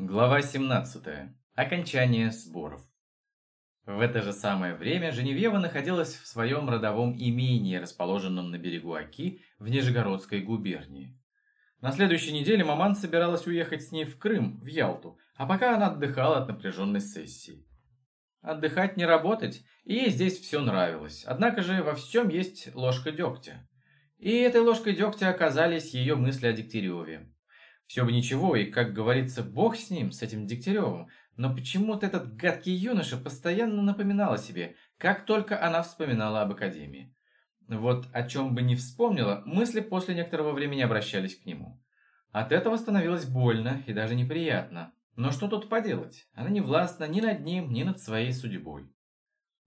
Глава 17. Окончание сборов. В это же самое время Женевьева находилась в своем родовом имении, расположенном на берегу Оки в Нижегородской губернии. На следующей неделе маман собиралась уехать с ней в Крым, в Ялту, а пока она отдыхала от напряженной сессии. Отдыхать не работать, и ей здесь все нравилось, однако же во всем есть ложка дегтя. И этой ложкой дегтя оказались ее мысли о Дегтяреве. Все бы ничего, и, как говорится, бог с ним, с этим Дегтяревым, но почему-то этот гадкий юноша постоянно напоминал о себе, как только она вспоминала об Академии. Вот о чем бы ни вспомнила, мысли после некоторого времени обращались к нему. От этого становилось больно и даже неприятно. Но что тут поделать? Она не властна ни над ним, ни над своей судьбой.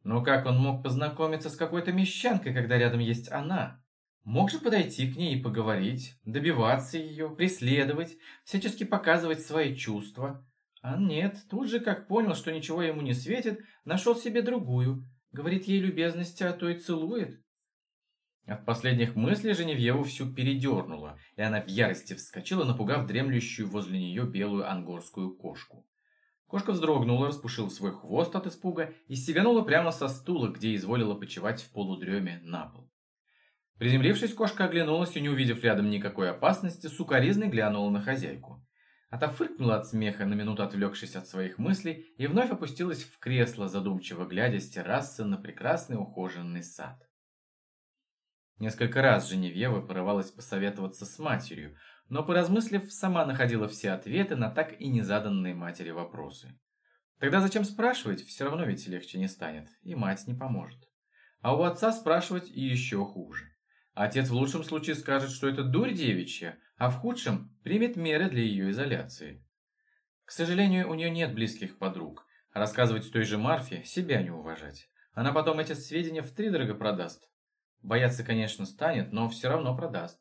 Но как он мог познакомиться с какой-то мещанкой, когда рядом есть она? Мог же подойти к ней и поговорить, добиваться ее, преследовать, всячески показывать свои чувства. А нет, тут же, как понял, что ничего ему не светит, нашел себе другую. Говорит ей любезности, а то и целует. От последних мыслей Женевьеву всю передернула, и она в ярости вскочила, напугав дремлющую возле нее белую ангорскую кошку. Кошка вздрогнула, распушила свой хвост от испуга и стеганула прямо со стула, где изволила почевать в полудреме на пол. Приземлившись, кошка оглянулась и, не увидев рядом никакой опасности, сукоризной глянула на хозяйку. А та фыркнула от смеха, на минуту отвлекшись от своих мыслей, и вновь опустилась в кресло, задумчиво глядя с террасы на прекрасный ухоженный сад. Несколько раз Женевьева порывалась посоветоваться с матерью, но, поразмыслив, сама находила все ответы на так и незаданные матери вопросы. Тогда зачем спрашивать, все равно ведь легче не станет, и мать не поможет. А у отца спрашивать и еще хуже. Отец в лучшем случае скажет, что это дурь девичья, а в худшем примет меры для ее изоляции. К сожалению, у нее нет близких подруг. Рассказывать той же Марфе – себя не уважать. Она потом эти сведения втридорого продаст. Бояться, конечно, станет, но все равно продаст.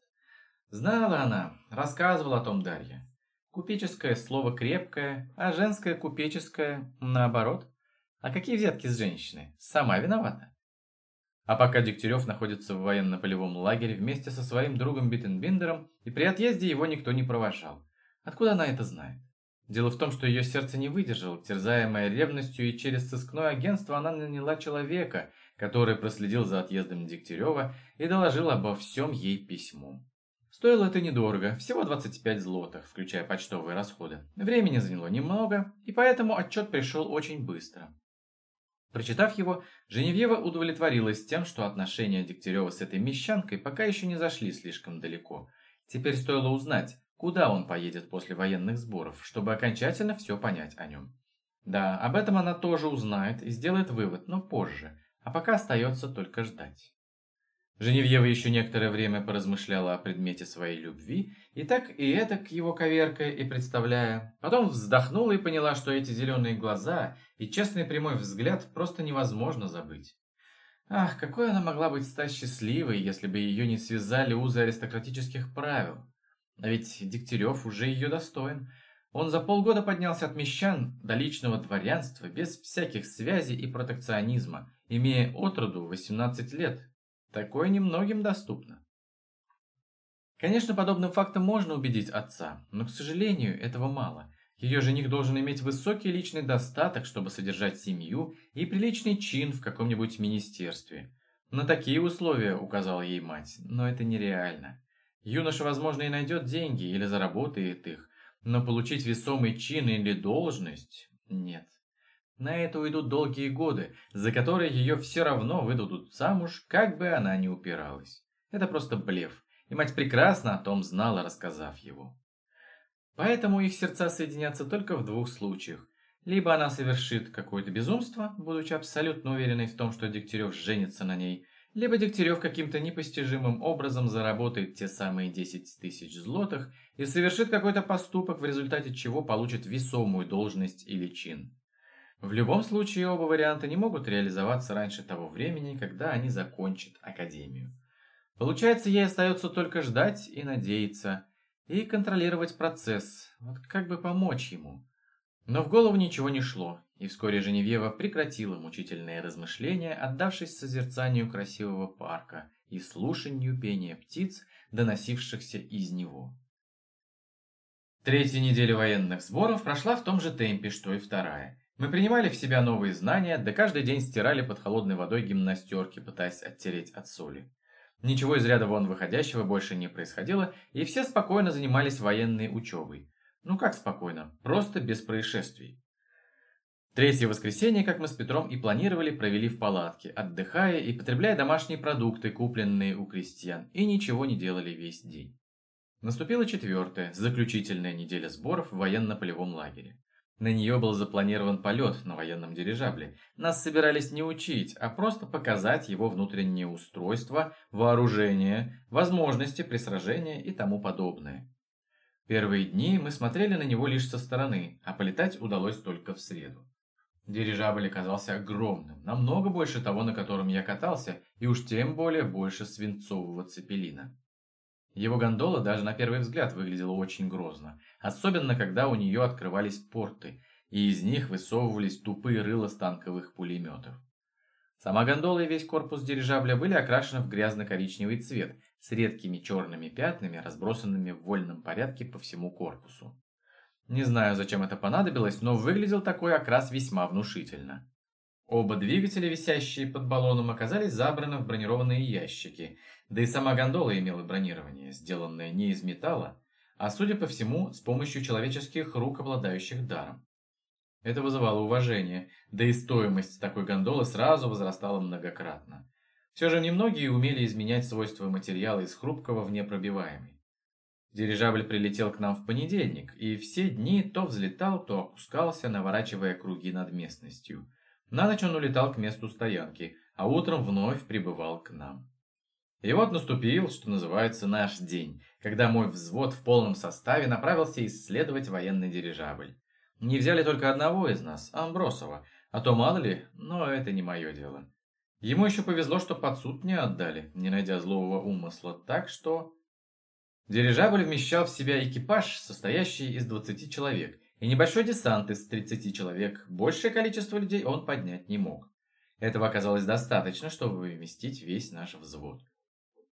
Знала она, рассказывала о том Дарья. Купеческое слово крепкое, а женское купеческое наоборот. А какие взятки с женщины? Сама виновата. А пока Дегтярев находится в военно-полевом лагере вместе со своим другом Биттенбиндером, и при отъезде его никто не провожал. Откуда она это знает? Дело в том, что ее сердце не выдержало, терзаемое ревностью, и через сыскное агентство она наняла человека, который проследил за отъездом Дегтярева и доложил обо всем ей письмом. Стоило это недорого, всего 25 злотых, включая почтовые расходы. Времени заняло немного, и поэтому отчет пришел очень быстро. Прочитав его, Женевьева удовлетворилась тем, что отношения Дегтярева с этой мещанкой пока еще не зашли слишком далеко. Теперь стоило узнать, куда он поедет после военных сборов, чтобы окончательно все понять о нем. Да, об этом она тоже узнает и сделает вывод, но позже, а пока остается только ждать. Женевьева еще некоторое время поразмышляла о предмете своей любви, и так и это к его коверкая и представляя. Потом вздохнула и поняла, что эти зеленые глаза и честный прямой взгляд просто невозможно забыть. Ах, какой она могла быть стать счастливой, если бы ее не связали узы аристократических правил. А ведь Дегтярев уже ее достоин. Он за полгода поднялся от мещан до личного дворянства без всяких связей и протекционизма, имея отроду 18 лет, Такое немногим доступно. Конечно, подобным фактом можно убедить отца, но, к сожалению, этого мало. Ее жених должен иметь высокий личный достаток, чтобы содержать семью и приличный чин в каком-нибудь министерстве. На такие условия указала ей мать, но это нереально. Юноша, возможно, и найдет деньги или заработает их, но получить весомый чин или должность – нет. На это уйдут долгие годы, за которые ее все равно выдадут замуж, как бы она ни упиралась. Это просто блеф, и мать прекрасно о том знала, рассказав его. Поэтому их сердца соединятся только в двух случаях. Либо она совершит какое-то безумство, будучи абсолютно уверенной в том, что Дегтярев женится на ней, либо Дегтярев каким-то непостижимым образом заработает те самые 10 тысяч злотых и совершит какой-то поступок, в результате чего получит весомую должность или чин. В любом случае, оба варианта не могут реализоваться раньше того времени, когда они закончат академию. Получается, ей остается только ждать и надеяться, и контролировать процесс, вот как бы помочь ему. Но в голову ничего не шло, и вскоре Женевьева прекратила мучительные размышления, отдавшись созерцанию красивого парка и слушанию пения птиц, доносившихся из него. Третья неделя военных сборов прошла в том же темпе, что и вторая. Мы принимали в себя новые знания, да каждый день стирали под холодной водой гимнастерки, пытаясь оттереть от соли. Ничего из ряда вон выходящего больше не происходило, и все спокойно занимались военной учебой. Ну как спокойно, просто без происшествий. Третье воскресенье, как мы с Петром и планировали, провели в палатке, отдыхая и потребляя домашние продукты, купленные у крестьян, и ничего не делали весь день. Наступила четвертая, заключительная неделя сборов в военно-полевом лагере. На нее был запланирован полет на военном дирижабле. Нас собирались не учить, а просто показать его внутреннее устройство, вооружение, возможности при сражении и тому подобное. Первые дни мы смотрели на него лишь со стороны, а полетать удалось только в среду. Дирижабль оказался огромным, намного больше того, на котором я катался, и уж тем более больше свинцового цепелина. Его гондола даже на первый взгляд выглядела очень грозно, особенно когда у нее открывались порты, и из них высовывались тупые рыла станковых пулеметов. Сама гондола и весь корпус дирижабля были окрашены в грязно-коричневый цвет с редкими черными пятнами, разбросанными в вольном порядке по всему корпусу. Не знаю, зачем это понадобилось, но выглядел такой окрас весьма внушительно. Оба двигателя, висящие под баллоном, оказались забраны в бронированные ящики, да и сама гондола имела бронирование, сделанное не из металла, а, судя по всему, с помощью человеческих рук, обладающих даром. Это вызывало уважение, да и стоимость такой гондолы сразу возрастала многократно. Все же немногие умели изменять свойства материала из хрупкого в непробиваемый. Дирижабль прилетел к нам в понедельник, и все дни то взлетал, то опускался, наворачивая круги над местностью – на ночь он улетал к месту стоянки, а утром вновь прибывал к нам. И вот наступил, что называется, наш день, когда мой взвод в полном составе направился исследовать военный дирижабль. Не взяли только одного из нас, Амбросова, а то мало ли, но это не мое дело. Ему еще повезло, что под суд не отдали, не найдя злого умысла, так что... Дирижабль вмещал в себя экипаж, состоящий из 20 человек, и небольшой десант из 30 человек. Большее количество людей он поднять не мог. Этого оказалось достаточно, чтобы вместить весь наш взвод.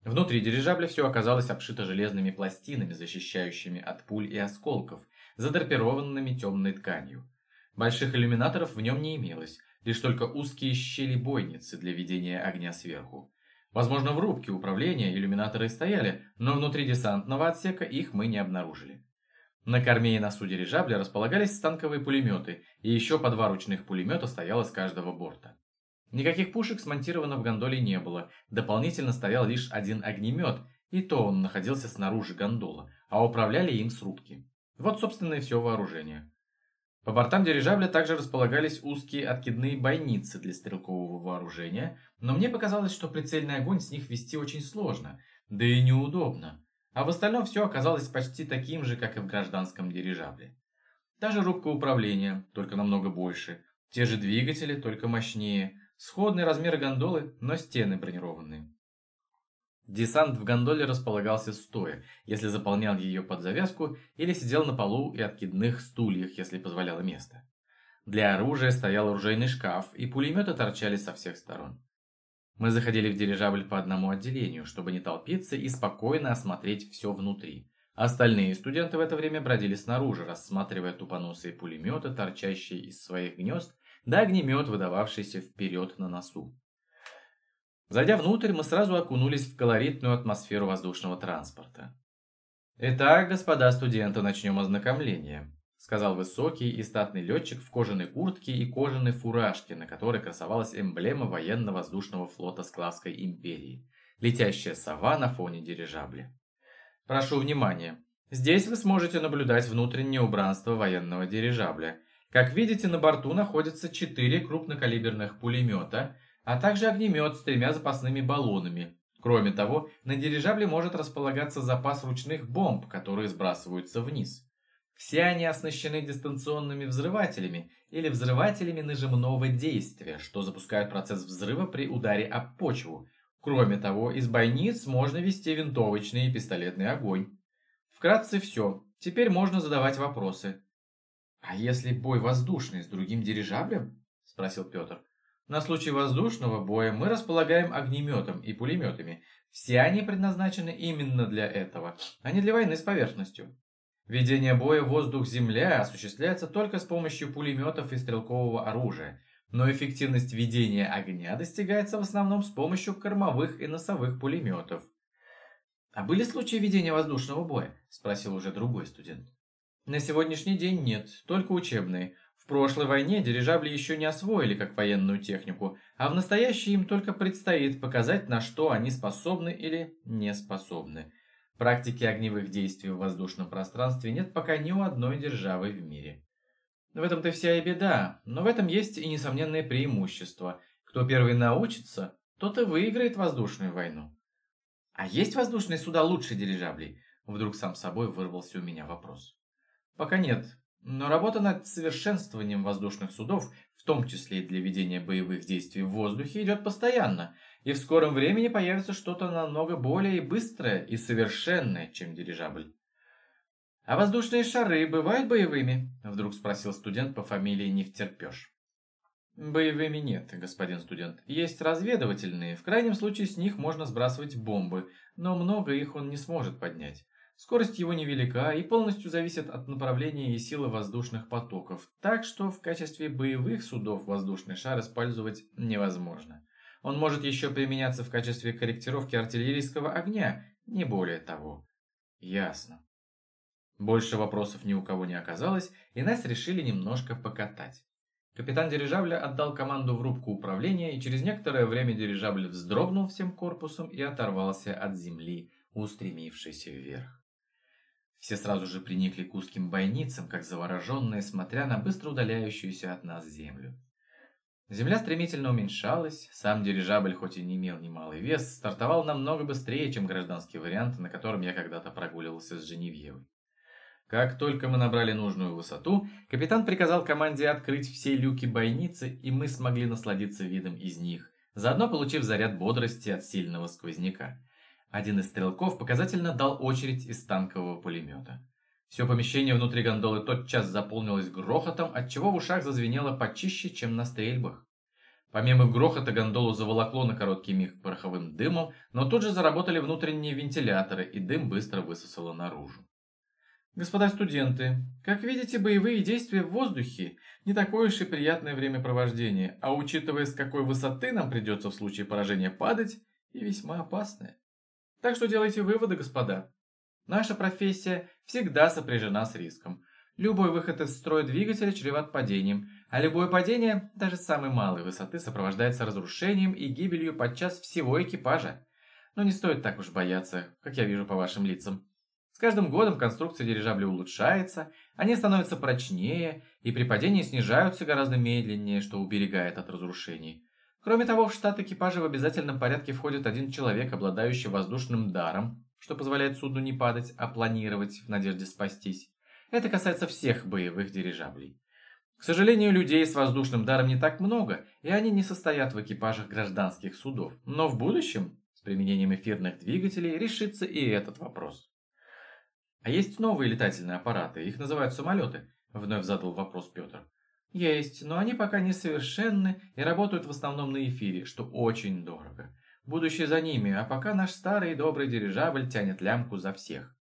Внутри дирижабля все оказалось обшито железными пластинами, защищающими от пуль и осколков, задрапированными темной тканью. Больших иллюминаторов в нем не имелось, лишь только узкие щели-бойницы для ведения огня сверху. Возможно, в рубке управления иллюминаторы стояли, но внутри десантного отсека их мы не обнаружили. На корме и носу дирижабля располагались станковые пулеметы, и еще по два ручных пулемета стояло с каждого борта. Никаких пушек смонтировано в гондоле не было, дополнительно стоял лишь один огнемет, и то он находился снаружи гондола, а управляли им с рубки. Вот, собственно, и все вооружение. По бортам дирижабля также располагались узкие откидные бойницы для стрелкового вооружения, но мне показалось, что прицельный огонь с них вести очень сложно, да и неудобно. А в остальном все оказалось почти таким же, как и в гражданском дирижабле. Та же рубка управления, только намного больше. Те же двигатели, только мощнее. Сходные размеры гондолы, но стены бронированные. Десант в гондоле располагался стоя, если заполнял ее под завязку, или сидел на полу и откидных стульях, если позволяло место. Для оружия стоял оружейный шкаф, и пулеметы торчали со всех сторон. Мы заходили в дирижабль по одному отделению, чтобы не толпиться и спокойно осмотреть все внутри. Остальные студенты в это время бродили снаружи, рассматривая тупоносые пулеметы, торчащие из своих гнезд, да огнемет, выдававшийся вперед на носу. Зайдя внутрь, мы сразу окунулись в колоритную атмосферу воздушного транспорта. Итак, господа студенты, начнем ознакомление сказал высокий и статный летчик в кожаной куртке и кожаной фуражке, на которой красовалась эмблема военно-воздушного флота Склавской империи. Летящая сова на фоне дирижабля. Прошу внимания. Здесь вы сможете наблюдать внутреннее убранство военного дирижабля. Как видите, на борту находятся четыре крупнокалиберных пулемета, а также огнемет с тремя запасными баллонами. Кроме того, на дирижабле может располагаться запас ручных бомб, которые сбрасываются вниз. Все они оснащены дистанционными взрывателями или взрывателями нажимного действия, что запускают процесс взрыва при ударе об почву. Кроме того, из бойниц можно вести винтовочный и пистолетный огонь. Вкратце все. Теперь можно задавать вопросы. «А если бой воздушный с другим дирижаблем?» – спросил Петр. «На случай воздушного боя мы располагаем огнеметом и пулеметами. Все они предназначены именно для этого, а не для войны с поверхностью. Ведение боя воздух-земля осуществляется только с помощью пулеметов и стрелкового оружия, но эффективность ведения огня достигается в основном с помощью кормовых и носовых пулеметов. «А были случаи ведения воздушного боя?» – спросил уже другой студент. «На сегодняшний день нет, только учебные. В прошлой войне дирижабли еще не освоили как военную технику, а в настоящей им только предстоит показать, на что они способны или не способны. Практики огневых действий в воздушном пространстве нет пока ни у одной державы в мире. В этом-то вся и беда, но в этом есть и несомненное преимущество. Кто первый научится, тот и выиграет воздушную войну. А есть воздушные суда лучше дирижаблей? Вдруг сам собой вырвался у меня вопрос. Пока нет, но работа над совершенствованием воздушных судов, в том числе и для ведения боевых действий в воздухе, идет постоянно, и в скором времени появится что-то намного более быстрое и совершенное, чем дирижабль. «А воздушные шары бывают боевыми?» – вдруг спросил студент по фамилии Невтерпеж. Боевыми нет, господин студент. Есть разведывательные. В крайнем случае с них можно сбрасывать бомбы, но много их он не сможет поднять. Скорость его невелика и полностью зависит от направления и силы воздушных потоков, так что в качестве боевых судов воздушный шар использовать невозможно. Он может еще применяться в качестве корректировки артиллерийского огня, не более того. Ясно. Больше вопросов ни у кого не оказалось, и нас решили немножко покатать. Капитан дирижабля отдал команду в рубку управления, и через некоторое время дирижабль вздрогнул всем корпусом и оторвался от земли, устремившийся вверх. Все сразу же приникли к узким бойницам, как завороженные, смотря на быстро удаляющуюся от нас землю. Земля стремительно уменьшалась, сам дирижабль, хоть и не имел немалый вес, стартовал намного быстрее, чем гражданский вариант, на котором я когда-то прогуливался с Женевьевой. Как только мы набрали нужную высоту, капитан приказал команде открыть все люки бойницы, и мы смогли насладиться видом из них, заодно получив заряд бодрости от сильного сквозняка. Один из стрелков показательно дал очередь из танкового пулемета. Все помещение внутри гондолы тотчас заполнилось грохотом, отчего в ушах зазвенело почище, чем на стрельбах. Помимо грохота гондолу заволокло на короткий миг пороховым дымом, но тут же заработали внутренние вентиляторы, и дым быстро высосало наружу. Господа студенты, как видите, боевые действия в воздухе не такое уж и приятное времяпровождение, а учитывая, с какой высоты нам придется в случае поражения падать, и весьма опасное. Так что делайте выводы, господа. Наша профессия всегда сопряжена с риском. Любой выход из строя двигателя чреват падением, а любое падение, даже самой малой высоты, сопровождается разрушением и гибелью подчас всего экипажа. Но не стоит так уж бояться, как я вижу по вашим лицам. С каждым годом конструкция дирижабля улучшается, они становятся прочнее и при падении снижаются гораздо медленнее, что уберегает от разрушений. Кроме того, в штат экипажа в обязательном порядке входит один человек, обладающий воздушным даром, что позволяет судну не падать, а планировать в надежде спастись. Это касается всех боевых дирижаблей. К сожалению, людей с воздушным даром не так много, и они не состоят в экипажах гражданских судов. Но в будущем, с применением эфирных двигателей, решится и этот вопрос. «А есть новые летательные аппараты, их называют самолеты», — вновь задал вопрос Петр. «Есть, но они пока несовершенны и работают в основном на эфире, что очень дорого. Будущее за ними, а пока наш старый и добрый дирижабль тянет лямку за всех».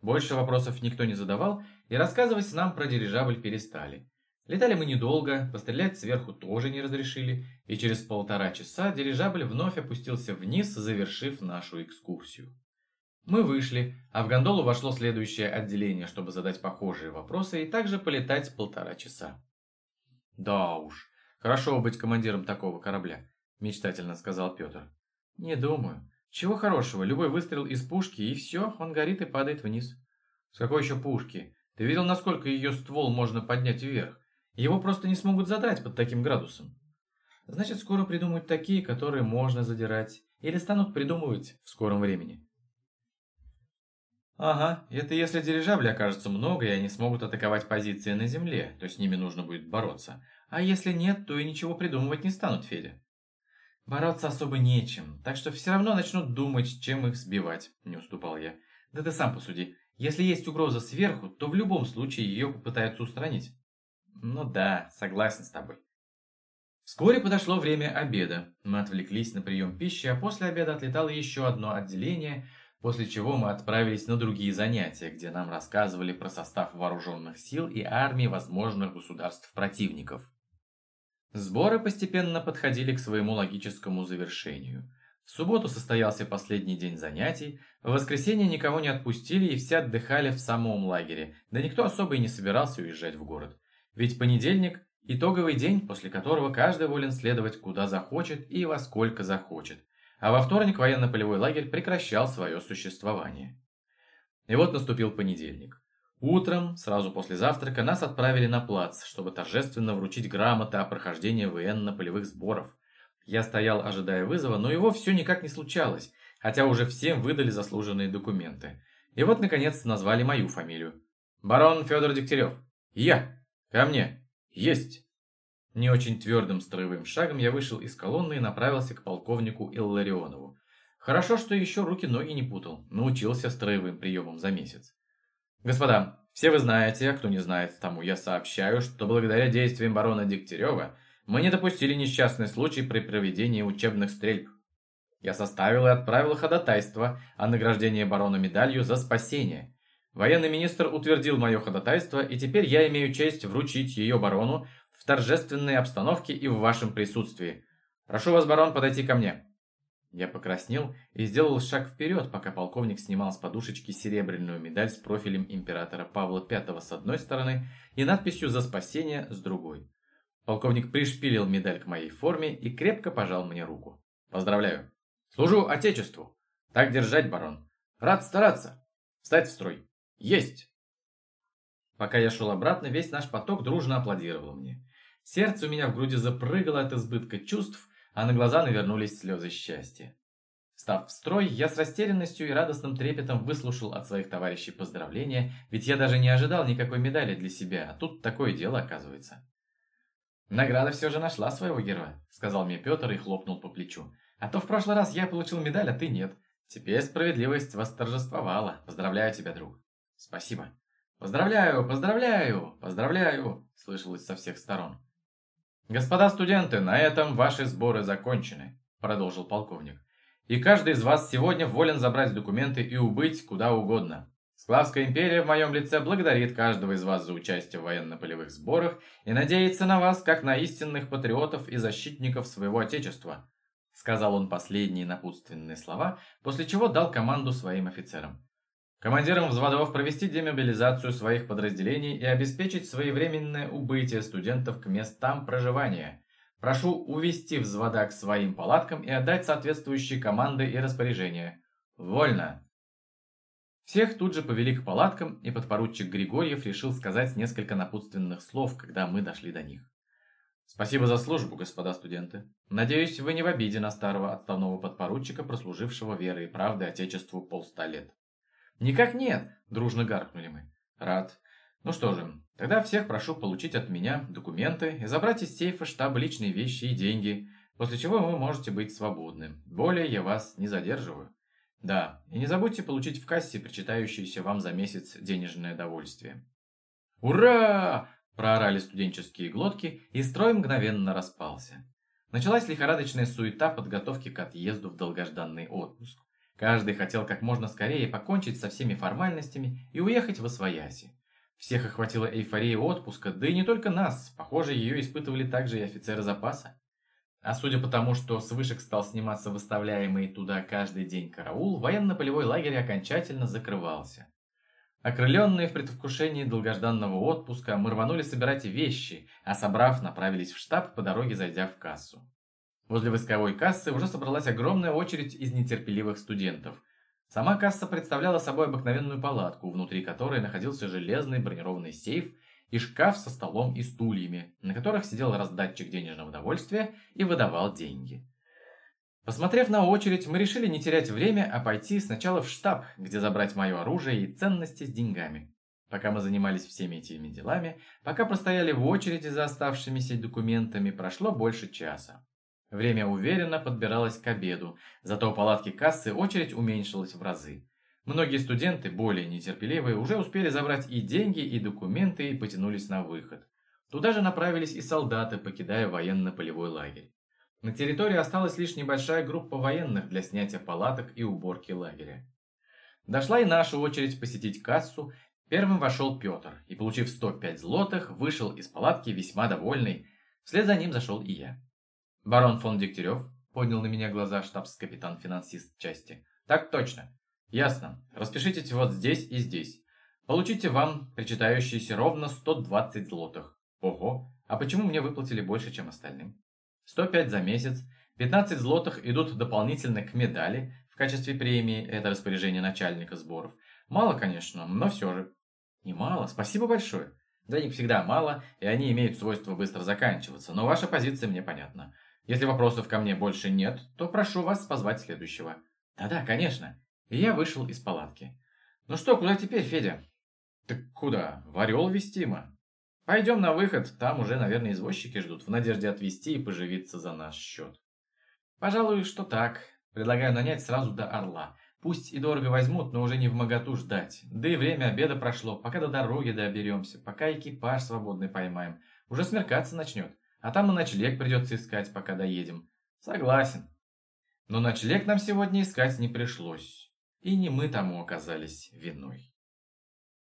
Больше вопросов никто не задавал, и рассказывать нам про дирижабль перестали. Летали мы недолго, пострелять сверху тоже не разрешили, и через полтора часа дирижабль вновь опустился вниз, завершив нашу экскурсию. Мы вышли, а в гондолу вошло следующее отделение, чтобы задать похожие вопросы и также полетать полтора часа. «Да уж, хорошо быть командиром такого корабля», – мечтательно сказал Петр. «Не думаю. Чего хорошего, любой выстрел из пушки, и все, он горит и падает вниз». «С какой еще пушки? Ты видел, насколько ее ствол можно поднять вверх? Его просто не смогут задрать под таким градусом». «Значит, скоро придумают такие, которые можно задирать, или станут придумывать в скором времени». Ага, это если дирижаблей окажется много, и они смогут атаковать позиции на земле, то с ними нужно будет бороться. А если нет, то и ничего придумывать не станут, Федя. Бороться особо нечем, так что все равно начнут думать, чем их сбивать, не уступал я. Да ты сам посуди, если есть угроза сверху, то в любом случае ее попытаются устранить. Ну да, согласен с тобой. Вскоре подошло время обеда. Мы отвлеклись на прием пищи, а после обеда отлетало еще одно отделение – после чего мы отправились на другие занятия, где нам рассказывали про состав вооруженных сил и армии возможных государств противников. Сборы постепенно подходили к своему логическому завершению. В субботу состоялся последний день занятий, в воскресенье никого не отпустили и все отдыхали в самом лагере, да никто особо и не собирался уезжать в город. Ведь понедельник – итоговый день, после которого каждый волен следовать куда захочет и во сколько захочет. А во вторник военно-полевой лагерь прекращал свое существование. И вот наступил понедельник. Утром, сразу после завтрака, нас отправили на плац, чтобы торжественно вручить грамоты о прохождении военно-полевых сборов. Я стоял, ожидая вызова, но его все никак не случалось, хотя уже всем выдали заслуженные документы. И вот, наконец, назвали мою фамилию. Барон Федор Дегтярев. Я. Ко мне. Есть. Не очень твердым строевым шагом я вышел из колонны и направился к полковнику Илларионову. Хорошо, что еще руки-ноги не путал, научился строевым приемам за месяц. Господа, все вы знаете, а кто не знает, тому я сообщаю, что благодаря действиям барона Дегтярева мы не допустили несчастный случай при проведении учебных стрельб. Я составил и отправил ходатайство о награждении барона медалью за спасение. Военный министр утвердил мое ходатайство, и теперь я имею честь вручить ее барону в торжественной обстановке и в вашем присутствии. Прошу вас, барон, подойти ко мне. Я покраснел и сделал шаг вперед, пока полковник снимал с подушечки серебряную медаль с профилем императора Павла V с одной стороны и надписью «За спасение» с другой. Полковник пришпилил медаль к моей форме и крепко пожал мне руку. «Поздравляю! Служу Отечеству! Так держать, барон! Рад стараться! Встать в строй! Есть!» Пока я шел обратно, весь наш поток дружно аплодировал мне. Сердце у меня в груди запрыгало от избытка чувств, а на глаза навернулись слезы счастья. Став в строй, я с растерянностью и радостным трепетом выслушал от своих товарищей поздравления, ведь я даже не ожидал никакой медали для себя, а тут такое дело оказывается. «Награда все же нашла своего героя», — сказал мне Петр и хлопнул по плечу. «А то в прошлый раз я получил медаль, а ты нет. Теперь справедливость восторжествовала. Поздравляю тебя, друг». «Спасибо». «Поздравляю, поздравляю, поздравляю», — слышалось со всех сторон. «Господа студенты, на этом ваши сборы закончены», — продолжил полковник. «И каждый из вас сегодня волен забрать документы и убыть куда угодно. Славская империя в моем лице благодарит каждого из вас за участие в военно-полевых сборах и надеется на вас, как на истинных патриотов и защитников своего отечества», сказал он последние напутственные слова, после чего дал команду своим офицерам. Командирам взводов провести демобилизацию своих подразделений и обеспечить своевременное убытие студентов к местам проживания. Прошу увести взвода к своим палаткам и отдать соответствующие команды и распоряжения. Вольно! Всех тут же повели к палаткам, и подпоручик Григорьев решил сказать несколько напутственных слов, когда мы дошли до них. Спасибо за службу, господа студенты. Надеюсь, вы не в обиде на старого отставного подпоручика, прослужившего верой и правдой Отечеству полста лет. Никак нет, дружно гаркнули мы. Рад. Ну что же, тогда всех прошу получить от меня документы и забрать из сейфа штаба личные вещи и деньги, после чего вы можете быть свободны. Более я вас не задерживаю. Да, и не забудьте получить в кассе причитающееся вам за месяц денежное довольствие. «Ура!» – проорали студенческие глотки, и строй мгновенно распался. Началась лихорадочная суета подготовки к отъезду в долгожданный отпуск. Каждый хотел как можно скорее покончить со всеми формальностями и уехать в Освояси. Всех охватила эйфория отпуска, да и не только нас, похоже, ее испытывали также и офицеры запаса. А судя по тому, что с вышек стал сниматься выставляемый туда каждый день караул, военно-полевой лагерь окончательно закрывался. Окрыленные в предвкушении долгожданного отпуска, мы рванули собирать вещи, а собрав, направились в штаб, по дороге зайдя в кассу. Возле войсковой кассы уже собралась огромная очередь из нетерпеливых студентов. Сама касса представляла собой обыкновенную палатку, внутри которой находился железный бронированный сейф – и шкаф со столом и стульями, на которых сидел раздатчик денежного довольствия и выдавал деньги. Посмотрев на очередь, мы решили не терять время, а пойти сначала в штаб, где забрать мое оружие и ценности с деньгами. Пока мы занимались всеми этими делами, пока простояли в очереди за оставшимися документами, прошло больше часа. Время уверенно подбиралось к обеду, зато у палатки кассы очередь уменьшилась в разы. Многие студенты, более нетерпеливые, уже успели забрать и деньги, и документы и потянулись на выход. Туда же направились и солдаты, покидая военно-полевой лагерь. На территории осталась лишь небольшая группа военных для снятия палаток и уборки лагеря. Дошла и наша очередь посетить кассу. Первым вошел Петр и, получив 105 злотых, вышел из палатки весьма довольный. Вслед за ним зашел и я. «Барон фон Дегтярев?» – поднял на меня глаза штабс-капитан-финансист части. «Так точно. Ясно. Распишитесь вот здесь и здесь. Получите вам причитающиеся ровно 120 злотых. Ого, а почему мне выплатили больше, чем остальным? 105 за месяц, 15 злотых идут дополнительно к медали в качестве премии, это распоряжение начальника сборов. Мало, конечно, но все же. Немало, спасибо большое. Денег всегда мало, и они имеют свойство быстро заканчиваться, но ваша позиция мне понятна. Если вопросов ко мне больше нет, то прошу вас позвать следующего. Да-да, конечно. И я вышел из палатки. Ну что, куда теперь, Федя? Так куда? В Орел вестимо. Пойдем на выход, там уже, наверное, извозчики ждут, в надежде отвезти и поживиться за наш счет. Пожалуй, что так. Предлагаю нанять сразу до Орла. Пусть и дорого возьмут, но уже не в моготу ждать. Да и время обеда прошло, пока до дороги доберемся, пока экипаж свободный поймаем. Уже смеркаться начнет, а там и ночлег придется искать, пока доедем. Согласен. Но ночлег нам сегодня искать не пришлось. И не мы тому оказались виной.